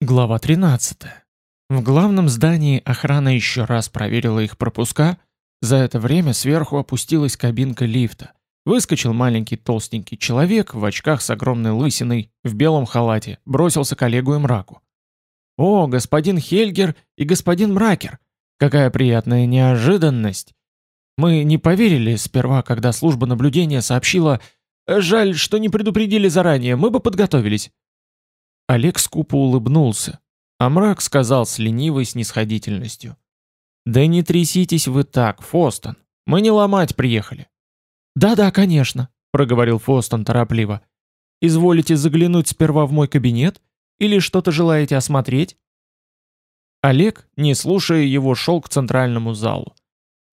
Глава 13. В главном здании охрана еще раз проверила их пропуска. За это время сверху опустилась кабинка лифта. Выскочил маленький толстенький человек в очках с огромной лысиной, в белом халате, бросился к Олегу и Мраку. «О, господин Хельгер и господин Мракер! Какая приятная неожиданность! Мы не поверили сперва, когда служба наблюдения сообщила, «Жаль, что не предупредили заранее, мы бы подготовились». Олег скупо улыбнулся, а мрак сказал с ленивой снисходительностью. «Да не тряситесь вы так, Фостон, мы не ломать приехали». «Да-да, конечно», — проговорил Фостон торопливо. «Изволите заглянуть сперва в мой кабинет? Или что-то желаете осмотреть?» Олег, не слушая его, шел к центральному залу.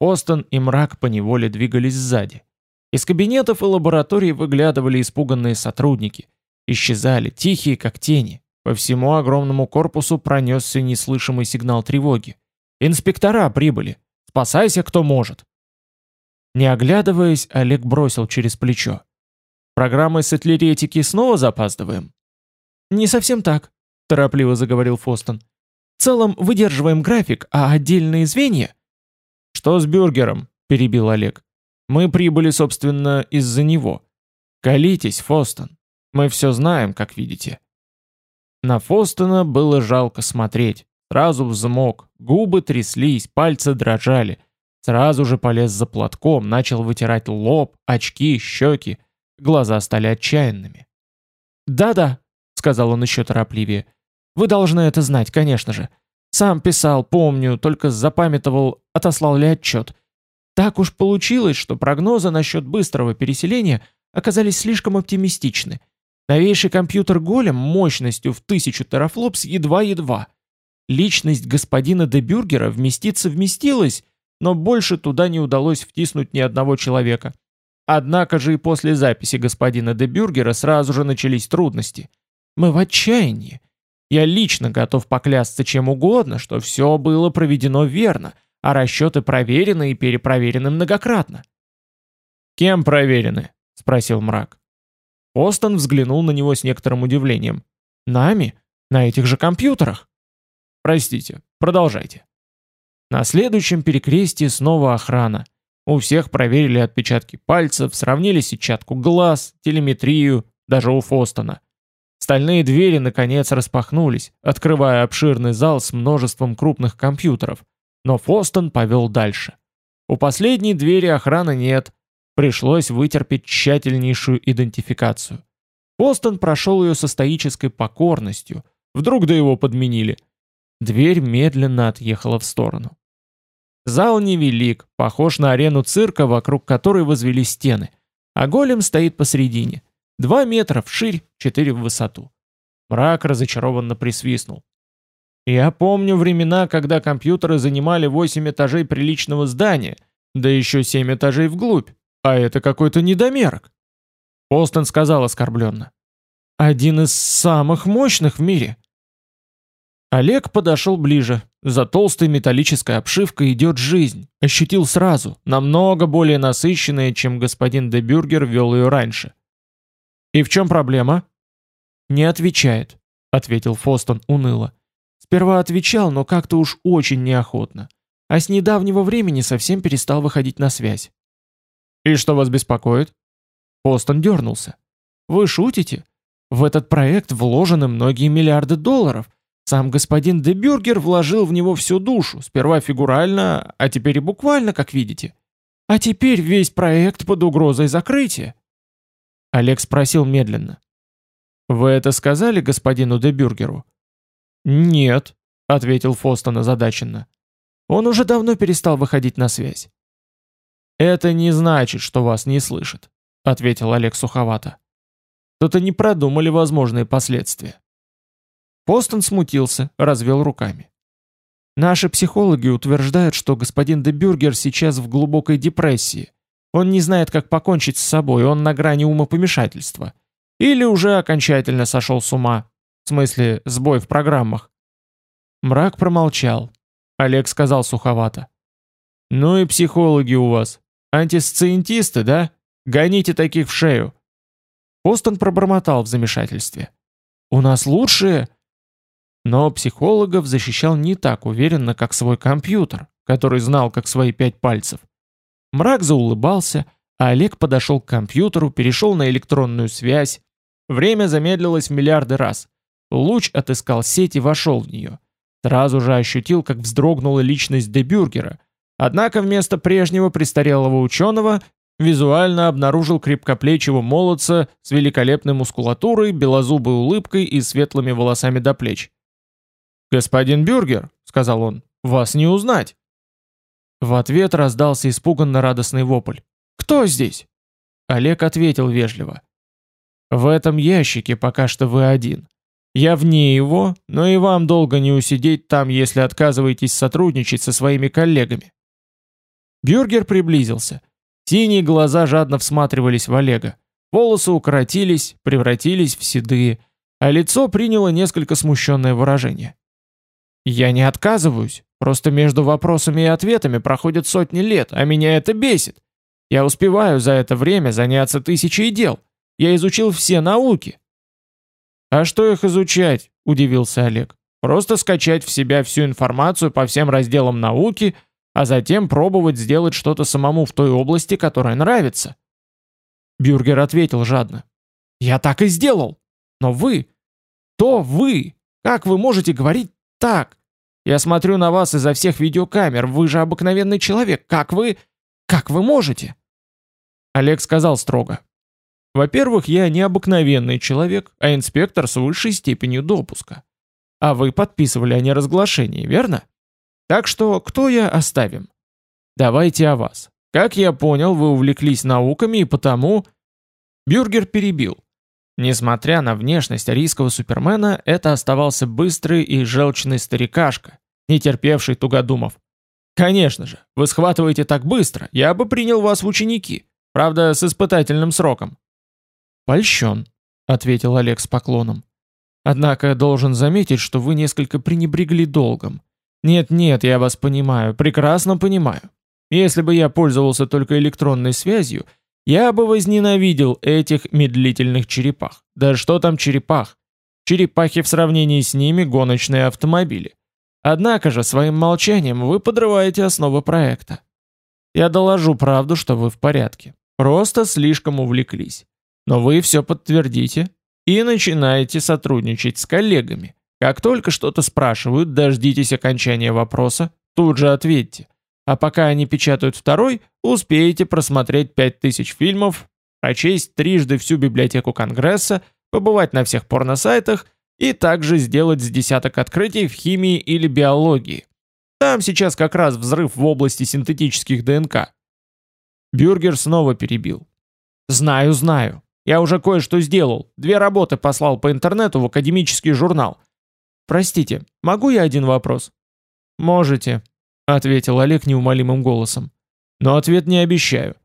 Фостон и мрак поневоле двигались сзади. Из кабинетов и лабораторий выглядывали испуганные сотрудники, Исчезали, тихие, как тени. По всему огромному корпусу пронесся неслышимый сигнал тревоги. «Инспектора прибыли! Спасайся, кто может!» Не оглядываясь, Олег бросил через плечо. «Программой сатлеретики снова запаздываем?» «Не совсем так», — торопливо заговорил Фостон. «В целом выдерживаем график, а отдельные звенья...» «Что с бюргером?» — перебил Олег. «Мы прибыли, собственно, из-за него. Колитесь, Фостон. Мы все знаем, как видите». На Фостона было жалко смотреть. Сразу взмок, губы тряслись, пальцы дрожали. Сразу же полез за платком, начал вытирать лоб, очки, щеки. Глаза стали отчаянными. «Да-да», — сказал он еще торопливее. «Вы должны это знать, конечно же. Сам писал, помню, только запамятовал, отослал ли отчет. Так уж получилось, что прогнозы насчет быстрого переселения оказались слишком оптимистичны. Новейший компьютер Голем мощностью в тысячу терафлопс едва-едва. Личность господина де Бюргера вместиться-вместилась, но больше туда не удалось втиснуть ни одного человека. Однако же и после записи господина де Бюргера сразу же начались трудности. Мы в отчаянии. Я лично готов поклясться чем угодно, что все было проведено верно, а расчеты проверены и перепроверены многократно. «Кем проверены?» — спросил мрак. Остон взглянул на него с некоторым удивлением. «Нами? На этих же компьютерах?» «Простите, продолжайте». На следующем перекрестии снова охрана. У всех проверили отпечатки пальцев, сравнили сетчатку глаз, телеметрию, даже у Фостона. Стальные двери, наконец, распахнулись, открывая обширный зал с множеством крупных компьютеров. Но Фостон повел дальше. У последней двери охраны нет, Пришлось вытерпеть тщательнейшую идентификацию. Бостон прошел ее со стоической покорностью. Вдруг до его подменили. Дверь медленно отъехала в сторону. Зал невелик, похож на арену цирка, вокруг которой возвели стены, а голем стоит посредине. Два метра вширь, четыре в высоту. Мрак разочарованно присвистнул. Я помню времена, когда компьютеры занимали восемь этажей приличного здания, да еще семь этажей вглубь. А это какой-то недомерок. Остон сказал оскорбленно. Один из самых мощных в мире. Олег подошел ближе. За толстой металлической обшивкой идет жизнь. Ощутил сразу, намного более насыщенная, чем господин де Бюргер вел ее раньше. «И в чем проблема?» «Не отвечает», — ответил Фостон уныло. «Сперва отвечал, но как-то уж очень неохотно. А с недавнего времени совсем перестал выходить на связь. «И что вас беспокоит?» Постон дернулся. «Вы шутите? В этот проект вложены многие миллиарды долларов. Сам господин де Бюргер вложил в него всю душу, сперва фигурально, а теперь и буквально, как видите. А теперь весь проект под угрозой закрытия». Олег спросил медленно. «Вы это сказали господину де Бюргеру?» «Нет», — ответил Фостон озадаченно. «Он уже давно перестал выходить на связь. «Это не значит, что вас не слышат», — ответил Олег суховато. «Тут они продумали возможные последствия». Постон смутился, развел руками. «Наши психологи утверждают, что господин де Бюргер сейчас в глубокой депрессии. Он не знает, как покончить с собой, он на грани умопомешательства. Или уже окончательно сошел с ума. В смысле, сбой в программах». Мрак промолчал. Олег сказал суховато. «Ну и психологи у вас. Антисциентисты, да? Гоните таких в шею. Остон пробормотал в замешательстве. У нас лучшие? Но психологов защищал не так уверенно, как свой компьютер, который знал как свои пять пальцев. Мрак заулыбался, а Олег подошел к компьютеру, перешел на электронную связь. Время замедлилось в миллиарды раз. Луч отыскал сеть и вошел в нее. Сразу же ощутил, как вздрогнула личность Дебюргера. Однако вместо прежнего престарелого ученого визуально обнаружил крепкоплечего молодца с великолепной мускулатурой, белозубой улыбкой и светлыми волосами до плеч. «Господин Бюргер», — сказал он, — «вас не узнать». В ответ раздался испуганно радостный вопль. «Кто здесь?» Олег ответил вежливо. «В этом ящике пока что вы один. Я вне его, но и вам долго не усидеть там, если отказываетесь сотрудничать со своими коллегами. Бюргер приблизился. Синие глаза жадно всматривались в Олега. Волосы укоротились, превратились в седые, а лицо приняло несколько смущенное выражение. «Я не отказываюсь, просто между вопросами и ответами проходят сотни лет, а меня это бесит. Я успеваю за это время заняться тысячей дел. Я изучил все науки, «А что их изучать?» – удивился Олег. «Просто скачать в себя всю информацию по всем разделам науки, а затем пробовать сделать что-то самому в той области, которая нравится». Бюргер ответил жадно. «Я так и сделал. Но вы... То вы... Как вы можете говорить так? Я смотрю на вас изо всех видеокамер, вы же обыкновенный человек. Как вы... Как вы можете?» Олег сказал строго. Во-первых, я не обыкновенный человек, а инспектор с высшей степенью допуска. А вы подписывали о неразглашении, верно? Так что кто я оставим? Давайте о вас. Как я понял, вы увлеклись науками и потому... Бюргер перебил. Несмотря на внешность арийского супермена, это оставался быстрый и желчный старикашка, не терпевший тугодумов. «Конечно же, вы схватываете так быстро, я бы принял вас в ученики, правда, с испытательным сроком». «Польщен», — ответил Олег с поклоном. «Однако должен заметить, что вы несколько пренебрегли долгом. Нет-нет, я вас понимаю, прекрасно понимаю. Если бы я пользовался только электронной связью, я бы возненавидел этих медлительных черепах. Да что там черепах? Черепахи в сравнении с ними гоночные автомобили. Однако же своим молчанием вы подрываете основы проекта. Я доложу правду, что вы в порядке. Просто слишком увлеклись. Но вы все подтвердите и начинаете сотрудничать с коллегами. Как только что-то спрашивают, дождитесь окончания вопроса, тут же ответьте. А пока они печатают второй, успеете просмотреть 5000 фильмов, прочесть трижды всю библиотеку Конгресса, побывать на всех порносайтах и также сделать с десяток открытий в химии или биологии. Там сейчас как раз взрыв в области синтетических ДНК. Бюргер снова перебил. «Знаю, знаю. Я уже кое-что сделал. Две работы послал по интернету в академический журнал. Простите, могу я один вопрос? Можете, ответил Олег неумолимым голосом. Но ответ не обещаю.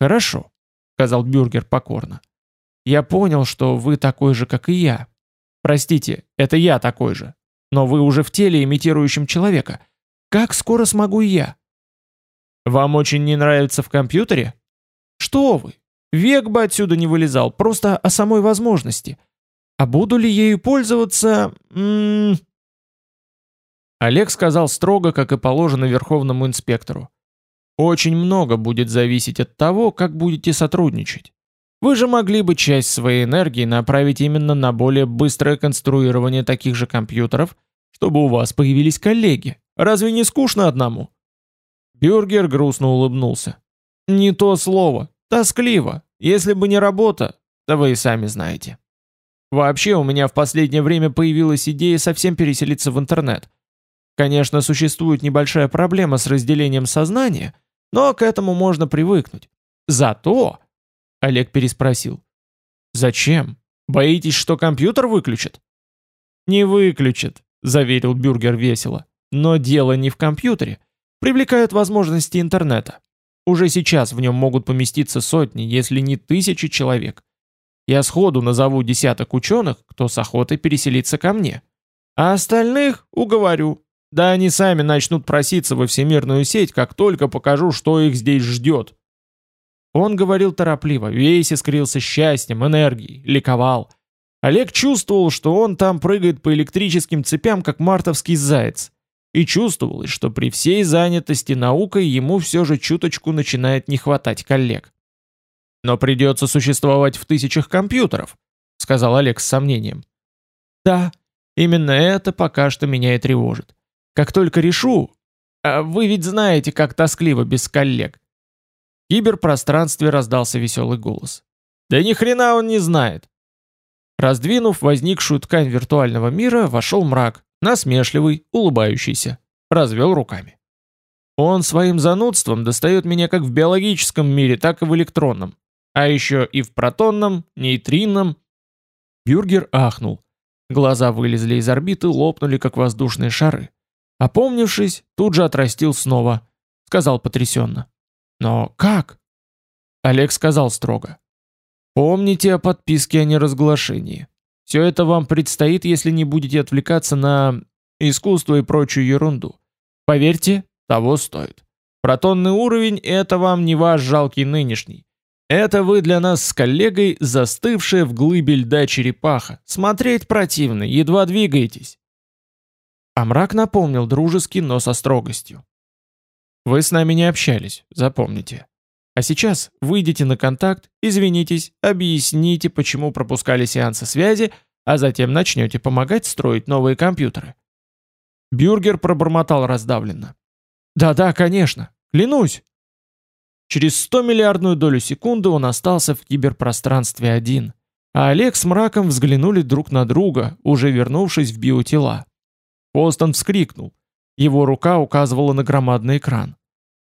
Хорошо, сказал Бюргер покорно. Я понял, что вы такой же, как и я. Простите, это я такой же. Но вы уже в теле, имитирующем человека. Как скоро смогу я? Вам очень не нравится в компьютере? Что вы? Век бы отсюда не вылезал, просто о самой возможности. А буду ли ею пользоваться... М -м. Олег сказал строго, как и положено верховному инспектору. Очень много будет зависеть от того, как будете сотрудничать. Вы же могли бы часть своей энергии направить именно на более быстрое конструирование таких же компьютеров, чтобы у вас появились коллеги. Разве не скучно одному? Бюргер грустно улыбнулся. Не то слово. Тоскливо. Если бы не работа, да вы и сами знаете. Вообще, у меня в последнее время появилась идея совсем переселиться в интернет. Конечно, существует небольшая проблема с разделением сознания, но к этому можно привыкнуть. Зато... Олег переспросил. Зачем? Боитесь, что компьютер выключат? Не выключат, заверил Бюргер весело. Но дело не в компьютере. Привлекают возможности интернета. Уже сейчас в нем могут поместиться сотни, если не тысячи человек. Я сходу назову десяток ученых, кто с охотой переселится ко мне. А остальных уговорю. Да они сами начнут проситься во всемирную сеть, как только покажу, что их здесь ждет. Он говорил торопливо, весь искрился счастьем, энергией, ликовал. Олег чувствовал, что он там прыгает по электрическим цепям, как мартовский заяц. И чувствовалось, что при всей занятости наукой ему все же чуточку начинает не хватать коллег. «Но придется существовать в тысячах компьютеров», — сказал Олег с сомнением. «Да, именно это пока что меня и тревожит. Как только решу... А вы ведь знаете, как тоскливо без коллег». В киберпространстве раздался веселый голос. «Да ни хрена он не знает. Раздвинув возникшую ткань виртуального мира, вошел мрак, насмешливый, улыбающийся, развел руками. Он своим занудством достает меня как в биологическом мире, так и в электронном, а еще и в протонном, нейтринном. Бюргер ахнул. Глаза вылезли из орбиты, лопнули, как воздушные шары. Опомнившись, тут же отрастил снова. Сказал потрясенно. «Но как?» Олег сказал строго. Помните о подписке о неразглашении. Все это вам предстоит, если не будете отвлекаться на искусство и прочую ерунду. Поверьте, того стоит. Протонный уровень — это вам не ваш жалкий нынешний. Это вы для нас с коллегой застывшая в глыбе льда черепаха. Смотреть противно, едва двигаетесь. А мрак напомнил дружески, но со строгостью. Вы с нами не общались, запомните. А сейчас выйдите на контакт, извинитесь, объясните, почему пропускали сеансы связи, а затем начнете помогать строить новые компьютеры. Бюргер пробормотал раздавленно. «Да-да, конечно, клянусь!» Через 100 миллиардную долю секунды он остался в киберпространстве один, а Олег с мраком взглянули друг на друга, уже вернувшись в биотела. Постон вскрикнул. Его рука указывала на громадный экран.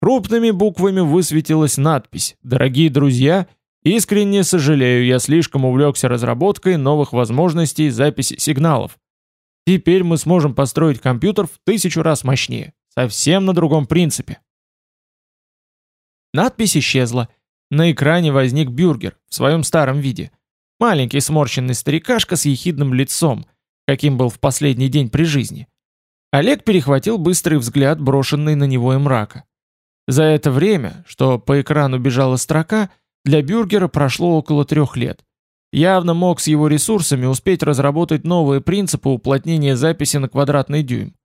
Крупными буквами высветилась надпись «Дорогие друзья, искренне сожалею, я слишком увлекся разработкой новых возможностей записи сигналов. Теперь мы сможем построить компьютер в тысячу раз мощнее, совсем на другом принципе». Надпись исчезла. На экране возник бюргер в своем старом виде. Маленький сморщенный старикашка с ехидным лицом, каким был в последний день при жизни. Олег перехватил быстрый взгляд, брошенный на него и мрака. За это время, что по экрану бежала строка, для Бюргера прошло около трех лет. Явно мог с его ресурсами успеть разработать новые принципы уплотнения записи на квадратный дюйм.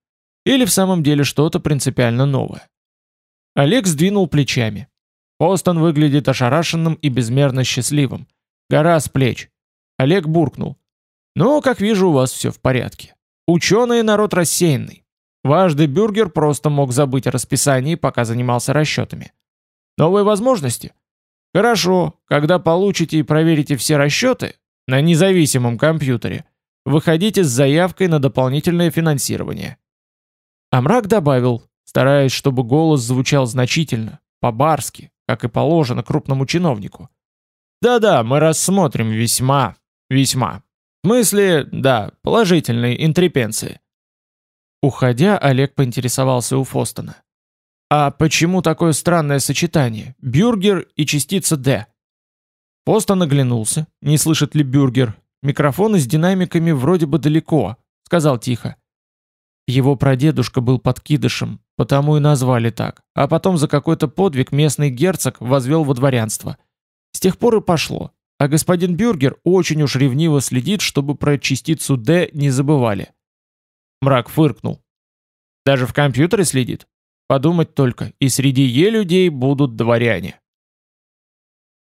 Или в самом деле что-то принципиально новое. Олег сдвинул плечами. Постон выглядит ошарашенным и безмерно счастливым. Гора с плеч. Олег буркнул. «Ну, как вижу, у вас все в порядке. Ученые народ рассеянный. Ваш дебюргер просто мог забыть о расписании, пока занимался расчетами. Новые возможности? Хорошо, когда получите и проверите все расчеты на независимом компьютере, выходите с заявкой на дополнительное финансирование. Амрак добавил, стараясь, чтобы голос звучал значительно, по-барски, как и положено крупному чиновнику. Да-да, мы рассмотрим весьма, весьма. В смысле, да, положительные интрепенции. Уходя, Олег поинтересовался у Фостона. «А почему такое странное сочетание? Бюргер и частица «Д»?» Фостон оглянулся, не слышит ли Бюргер. Микрофоны с динамиками вроде бы далеко, сказал тихо. Его прадедушка был подкидышем, потому и назвали так, а потом за какой-то подвиг местный герцог возвел во дворянство. С тех пор и пошло, а господин Бюргер очень уж ревниво следит, чтобы про частицу «Д» не забывали. Мрак фыркнул. Даже в компьютере следит? Подумать только, и среди Е-людей будут дворяне.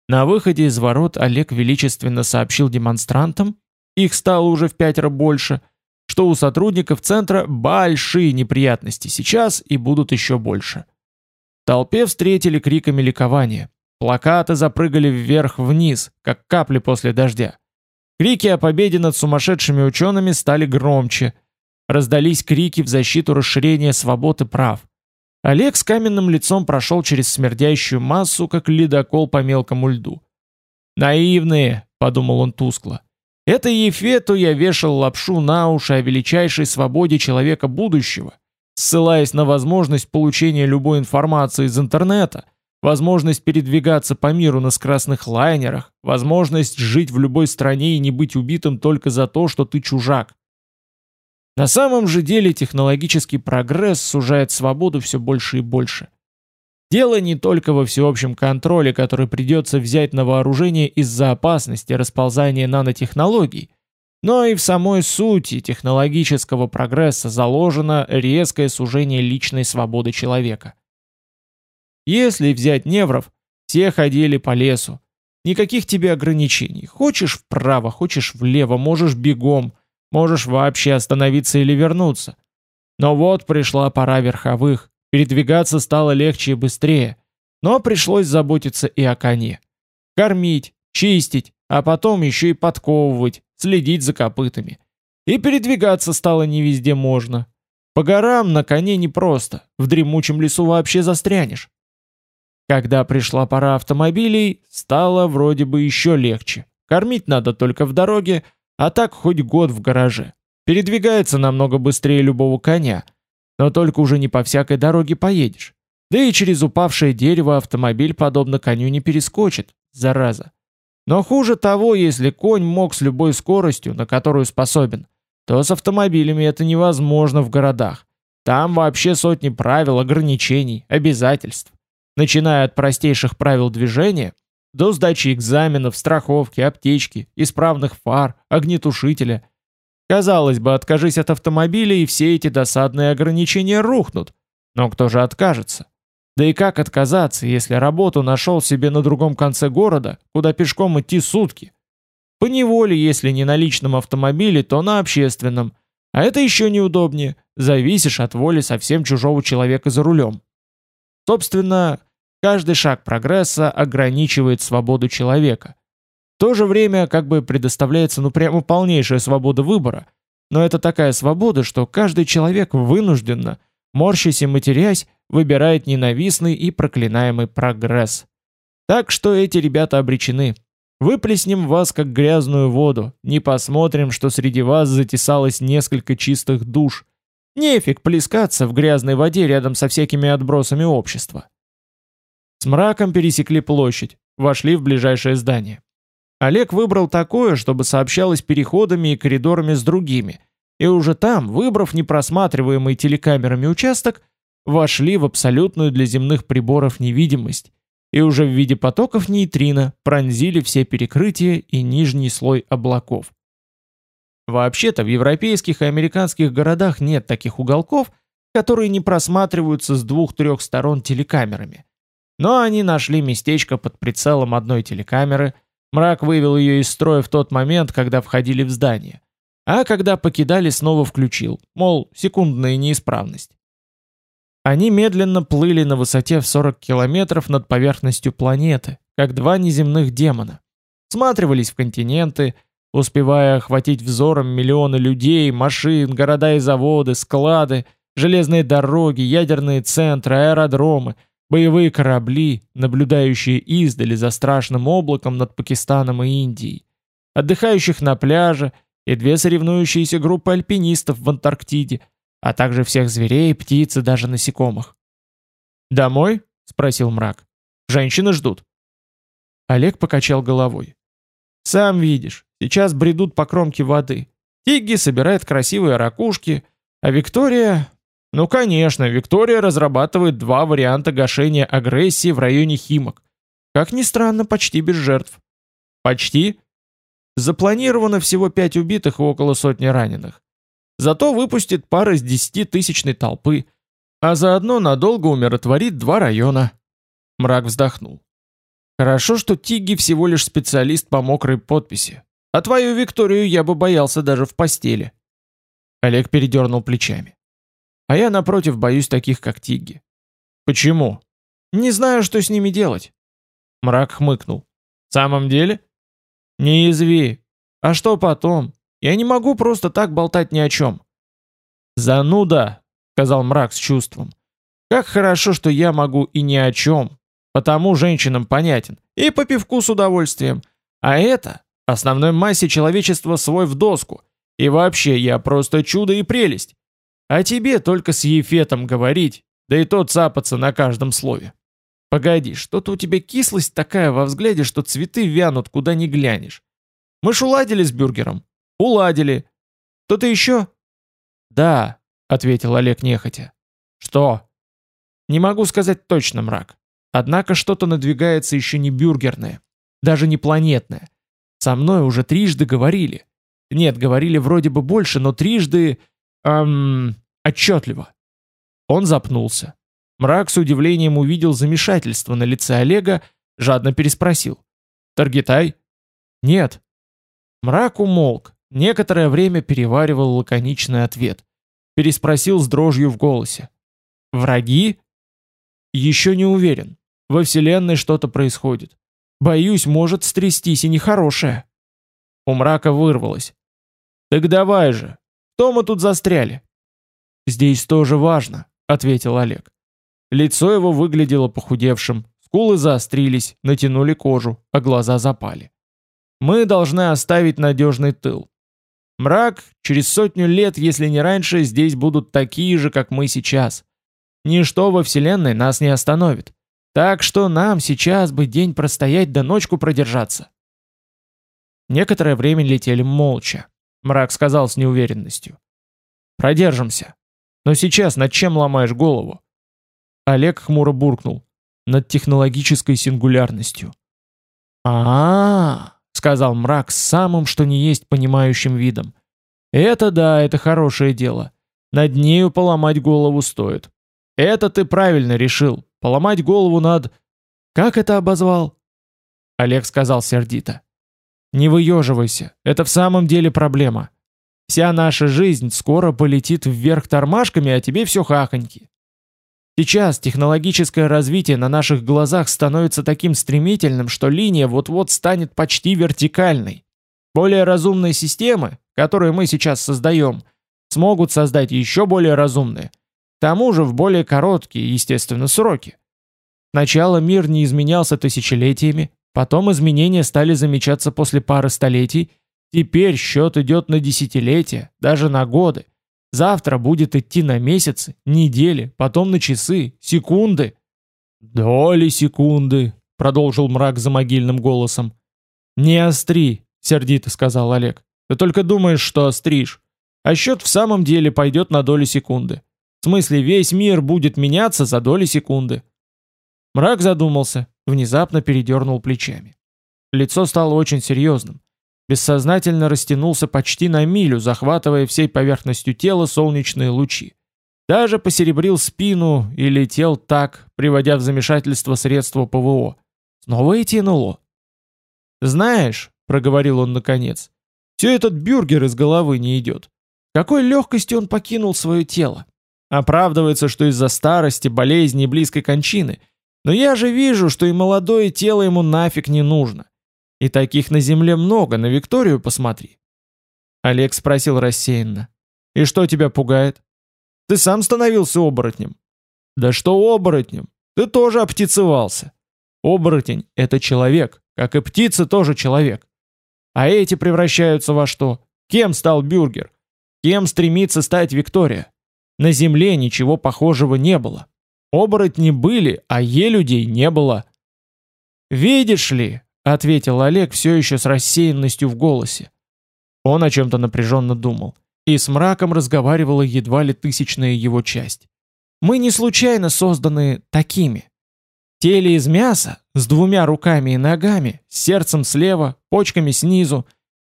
На выходе из ворот Олег величественно сообщил демонстрантам, их стало уже в пятеро больше, что у сотрудников центра большие неприятности сейчас и будут еще больше. В толпе встретили криками ликования. Плакаты запрыгали вверх-вниз, как капли после дождя. Крики о победе над сумасшедшими учеными стали громче, Раздались крики в защиту расширения свобод и прав. Олег с каменным лицом прошел через смердящую массу, как ледокол по мелкому льду. «Наивные», — подумал он тускло. «Это Ефету я вешал лапшу на уши о величайшей свободе человека будущего, ссылаясь на возможность получения любой информации из интернета, возможность передвигаться по миру на скоростных лайнерах, возможность жить в любой стране и не быть убитым только за то, что ты чужак. На самом же деле технологический прогресс сужает свободу все больше и больше. Дело не только во всеобщем контроле, который придется взять на вооружение из-за опасности расползания нанотехнологий, но и в самой сути технологического прогресса заложено резкое сужение личной свободы человека. Если взять невров, все ходили по лесу. Никаких тебе ограничений. Хочешь вправо, хочешь влево, можешь бегом, можешь вообще остановиться или вернуться. Но вот пришла пора верховых, передвигаться стало легче и быстрее, но пришлось заботиться и о коне. Кормить, чистить, а потом еще и подковывать, следить за копытами. И передвигаться стало не везде можно. По горам на коне непросто, в дремучем лесу вообще застрянешь. Когда пришла пора автомобилей, стало вроде бы еще легче. Кормить надо только в дороге, а так хоть год в гараже. Передвигается намного быстрее любого коня, но только уже не по всякой дороге поедешь. Да и через упавшее дерево автомобиль подобно коню не перескочит, зараза. Но хуже того, если конь мог с любой скоростью, на которую способен, то с автомобилями это невозможно в городах. Там вообще сотни правил, ограничений, обязательств. Начиная от простейших правил движения до сдачи экзаменов, страховки, аптечки, исправных фар, огнетушителя. Казалось бы, откажись от автомобиля и все эти досадные ограничения рухнут. Но кто же откажется? Да и как отказаться, если работу нашел себе на другом конце города, куда пешком идти сутки? По неволе, если не на личном автомобиле, то на общественном. А это еще неудобнее, зависишь от воли совсем чужого человека за рулем. Собственно, каждый шаг прогресса ограничивает свободу человека. То же время как бы предоставляется ну прямо полнейшая свобода выбора, но это такая свобода, что каждый человек вынужденно, морщась и матерясь, выбирает ненавистный и проклинаемый прогресс. Так что эти ребята обречены. Выплеснем вас как грязную воду, не посмотрим, что среди вас затесалось несколько чистых душ. Нефиг плескаться в грязной воде рядом со всякими отбросами общества. С мраком пересекли площадь, вошли в ближайшее здание. Олег выбрал такое, чтобы сообщалось переходами и коридорами с другими, и уже там, выбрав непросматриваемый телекамерами участок, вошли в абсолютную для земных приборов невидимость и уже в виде потоков нейтрино пронзили все перекрытия и нижний слой облаков. Вообще-то в европейских и американских городах нет таких уголков, которые не просматриваются с двух-трех сторон телекамерами. Но они нашли местечко под прицелом одной телекамеры, мрак вывел ее из строя в тот момент, когда входили в здание. А когда покидали, снова включил, мол, секундная неисправность. Они медленно плыли на высоте в 40 километров над поверхностью планеты, как два неземных демона. Сматривались в континенты, успевая охватить взором миллионы людей, машин, города и заводы, склады, железные дороги, ядерные центры, аэродромы, боевые корабли, наблюдающие издали за страшным облаком над Пакистаном и Индией, отдыхающих на пляже и две соревнующиеся группы альпинистов в Антарктиде – а также всех зверей, птиц и даже насекомых. «Домой?» — спросил мрак. «Женщины ждут». Олег покачал головой. «Сам видишь, сейчас бредут по кромке воды. Тигги собирает красивые ракушки, а Виктория... Ну, конечно, Виктория разрабатывает два варианта гашения агрессии в районе Химок. Как ни странно, почти без жертв. Почти? Запланировано всего пять убитых и около сотни раненых. Зато выпустит пар из десятитысячной толпы, а заодно надолго умиротворит два района. Мрак вздохнул. Хорошо, что Тигги всего лишь специалист по мокрой подписи. А твою Викторию я бы боялся даже в постели. Олег передернул плечами. А я, напротив, боюсь таких, как Тигги. Почему? Не знаю, что с ними делать. Мрак хмыкнул. В самом деле? Не язви. А что потом? Я не могу просто так болтать ни о чем». «Зануда», — сказал мрак с чувством. «Как хорошо, что я могу и ни о чем, потому женщинам понятен, и по пивку с удовольствием. А это основной массе человечества свой в доску. И вообще, я просто чудо и прелесть. А тебе только с Ефетом говорить, да и то цапаться на каждом слове. Погоди, что-то у тебя кислость такая во взгляде, что цветы вянут, куда ни глянешь. Мы ж уладили с бюргером. Уладили. Кто-то еще? Да, ответил Олег нехотя. Что? Не могу сказать точно, мрак. Однако что-то надвигается еще не бюргерное, даже не планетное. Со мной уже трижды говорили. Нет, говорили вроде бы больше, но трижды... Эм, отчетливо. Он запнулся. Мрак с удивлением увидел замешательство на лице Олега, жадно переспросил. «Таргитай?» «Нет». Мрак умолк, некоторое время переваривал лаконичный ответ. Переспросил с дрожью в голосе. «Враги?» «Еще не уверен. Во Вселенной что-то происходит. Боюсь, может стрястись и нехорошее». У мрака вырвалось. «Так давай же! Что мы тут застряли?» «Здесь тоже важно», — ответил Олег. Лицо его выглядело похудевшим, скулы заострились, натянули кожу, а глаза запали. «Мы должны оставить надежный тыл. Мрак, через сотню лет, если не раньше, здесь будут такие же, как мы сейчас. Ничто во Вселенной нас не остановит. Так что нам сейчас бы день простоять да ночку продержаться. Некоторое время летели молча. Мрак сказал с неуверенностью. Продержимся. Но сейчас над чем ломаешь голову? Олег хмуро буркнул. Над технологической сингулярностью. а, -а, -а сказал мрак с самым что ни есть понимающим видом. Это да, это хорошее дело. Над нею поломать голову стоит. Это ты правильно решил. Поломать голову над... Как это обозвал? Олег сказал сердито. Не выеживайся, это в самом деле проблема. Вся наша жизнь скоро полетит вверх тормашками, а тебе все хахоньки. Сейчас технологическое развитие на наших глазах становится таким стремительным, что линия вот-вот станет почти вертикальной. Более разумные системы, которые мы сейчас создаем, смогут создать еще более разумные – тому же в более короткие, естественно, сроки. Сначала мир не изменялся тысячелетиями, потом изменения стали замечаться после пары столетий, теперь счет идет на десятилетия, даже на годы. Завтра будет идти на месяцы, недели, потом на часы, секунды. «Доли секунды», — продолжил мрак за могильным голосом. «Не остри», — сердито сказал Олег. «Ты только думаешь, что остришь. А счет в самом деле пойдет на доли секунды. В смысле, весь мир будет меняться за доли секунды. Мрак задумался, внезапно передернул плечами. Лицо стало очень серьезным. Бессознательно растянулся почти на милю, захватывая всей поверхностью тела солнечные лучи. Даже посеребрил спину и летел так, приводя в замешательство средства ПВО. Снова идти НЛО. «Знаешь», — проговорил он наконец, — «все этот бюргер из головы не идет. Какой легкостью он покинул свое тело. Оправдывается, что из-за старости, болезни и близкой кончины. Но я же вижу, что и молодое тело ему нафиг не нужно. И таких на земле много, на Викторию посмотри. Олег спросил рассеянно. И что тебя пугает? Ты сам становился оборотнем. Да что оборотнем? Ты тоже обтицевался. Оборотень — это человек, как и птица тоже человек. А эти превращаются во что? Кем стал Бюргер? Кем стремится стать Виктория? На Земле ничего похожего не было. Оборотни были, а елюдей не было. «Видишь ли», — ответил Олег все еще с рассеянностью в голосе. Он о чем-то напряженно думал. И с мраком разговаривала едва ли тысячная его часть. «Мы не случайно созданы такими. Теле из мяса, с двумя руками и ногами, с сердцем слева, почками снизу.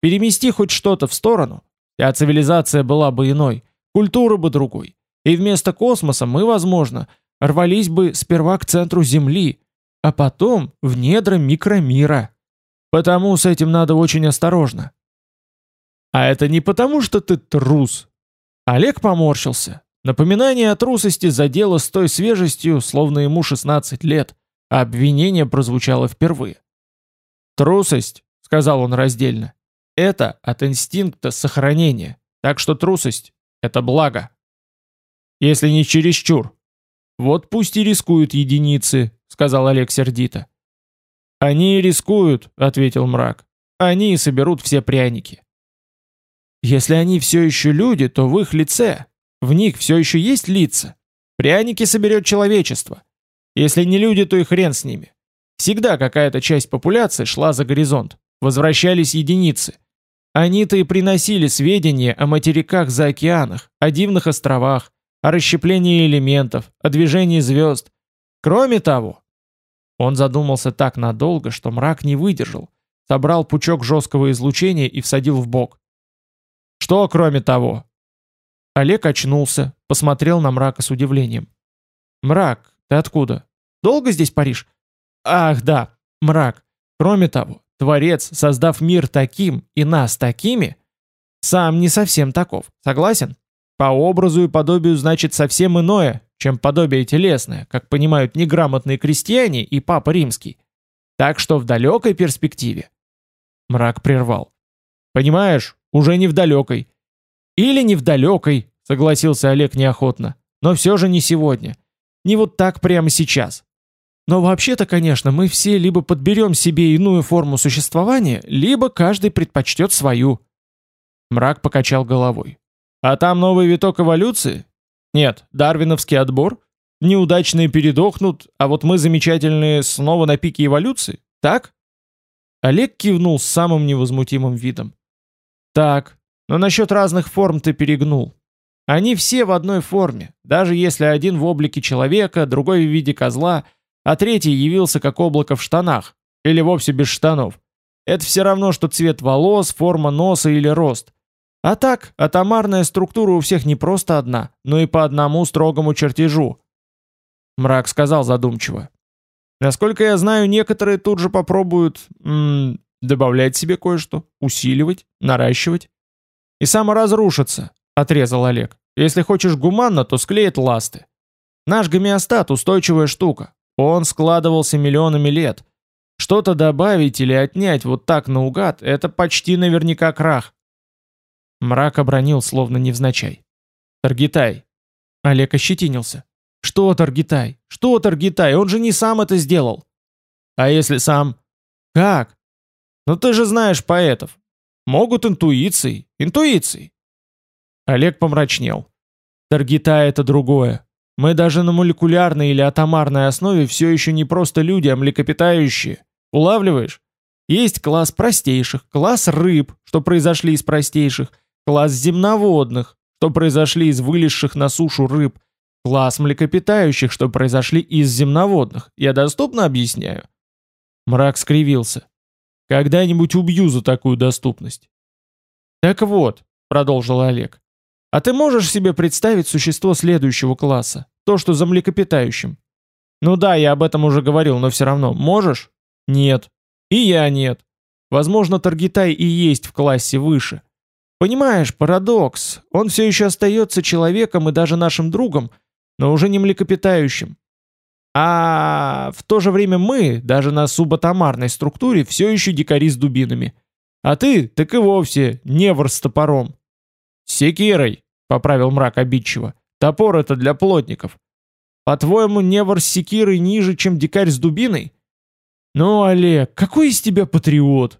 Перемести хоть что-то в сторону, а цивилизация была бы иной, культура бы другой. И вместо космоса мы, возможно, рвались бы сперва к центру Земли, а потом в недра микромира. Потому с этим надо очень осторожно. А это не потому, что ты трус. Олег поморщился. Напоминание о трусости задело с той свежестью, словно ему 16 лет, а обвинение прозвучало впервые. «Трусость», — сказал он раздельно, — «это от инстинкта сохранения, так что трусость — это благо». Если не чересчур. Вот пусть и рискуют единицы, сказал Олег сердито. Они и рискуют, ответил мрак. Они и соберут все пряники. Если они все еще люди, то в их лице, в них все еще есть лица. Пряники соберет человечество. Если не люди, то и хрен с ними. Всегда какая-то часть популяции шла за горизонт. Возвращались единицы. Они-то и приносили сведения о материках за океанах, о дивных островах, о расщеплении элементов, о движении звезд. Кроме того, он задумался так надолго, что мрак не выдержал, собрал пучок жесткого излучения и всадил в бок. Что кроме того? Олег очнулся, посмотрел на мрака с удивлением. Мрак, ты откуда? Долго здесь паришь? Ах, да, мрак. Кроме того, Творец, создав мир таким и нас такими, сам не совсем таков. Согласен? По образу и подобию значит совсем иное, чем подобие телесное, как понимают неграмотные крестьяне и папа римский. Так что в далекой перспективе. Мрак прервал. Понимаешь, уже не в далекой. Или не в далекой, согласился Олег неохотно. Но все же не сегодня. Не вот так прямо сейчас. Но вообще-то, конечно, мы все либо подберем себе иную форму существования, либо каждый предпочтет свою. Мрак покачал головой. А там новый виток эволюции? Нет, дарвиновский отбор? Неудачные передохнут, а вот мы замечательные снова на пике эволюции? Так? Олег кивнул с самым невозмутимым видом. Так, но насчет разных форм ты перегнул. Они все в одной форме, даже если один в облике человека, другой в виде козла, а третий явился как облако в штанах, или вовсе без штанов. Это все равно, что цвет волос, форма носа или рост. А так, атомарная структура у всех не просто одна, но и по одному строгому чертежу. Мрак сказал задумчиво. Насколько я знаю, некоторые тут же попробуют м -м, добавлять себе кое-что, усиливать, наращивать. И саморазрушиться, отрезал Олег. Если хочешь гуманно, то склеит ласты. Наш гомеостат устойчивая штука. Он складывался миллионами лет. Что-то добавить или отнять вот так наугад – это почти наверняка крах. Мрак обронил, словно невзначай. «Таргитай!» Олег ощетинился. «Что Таргитай? Что Таргитай? Он же не сам это сделал!» «А если сам?» «Как?» «Ну ты же знаешь поэтов. Могут интуицией. Интуицией!» Олег помрачнел. «Таргитай — это другое. Мы даже на молекулярной или атомарной основе все еще не просто люди, а млекопитающие. Улавливаешь? Есть класс простейших, класс рыб, что произошли из простейших, класс земноводных, что произошли из вылезших на сушу рыб, класс млекопитающих, что произошли из земноводных. Я доступно объясняю? Мрак скривился. Когда-нибудь убью за такую доступность. Так вот, продолжил Олег. А ты можешь себе представить существо следующего класса, то, что за млекопитающим? Ну да, я об этом уже говорил, но все равно. Можешь? Нет. И я нет. Возможно, Таргитай и есть в классе выше. Понимаешь, парадокс. Он все еще остается человеком и даже нашим другом, но уже не млекопитающим. А в то же время мы, даже на субатомарной структуре, все еще дикари с дубинами. А ты, так и вовсе, невр с топором. Секирой, поправил мрак обидчиво. Топор это для плотников. По-твоему, невр с секирой ниже, чем дикарь с дубиной? Ну, Олег, какой из тебя патриот?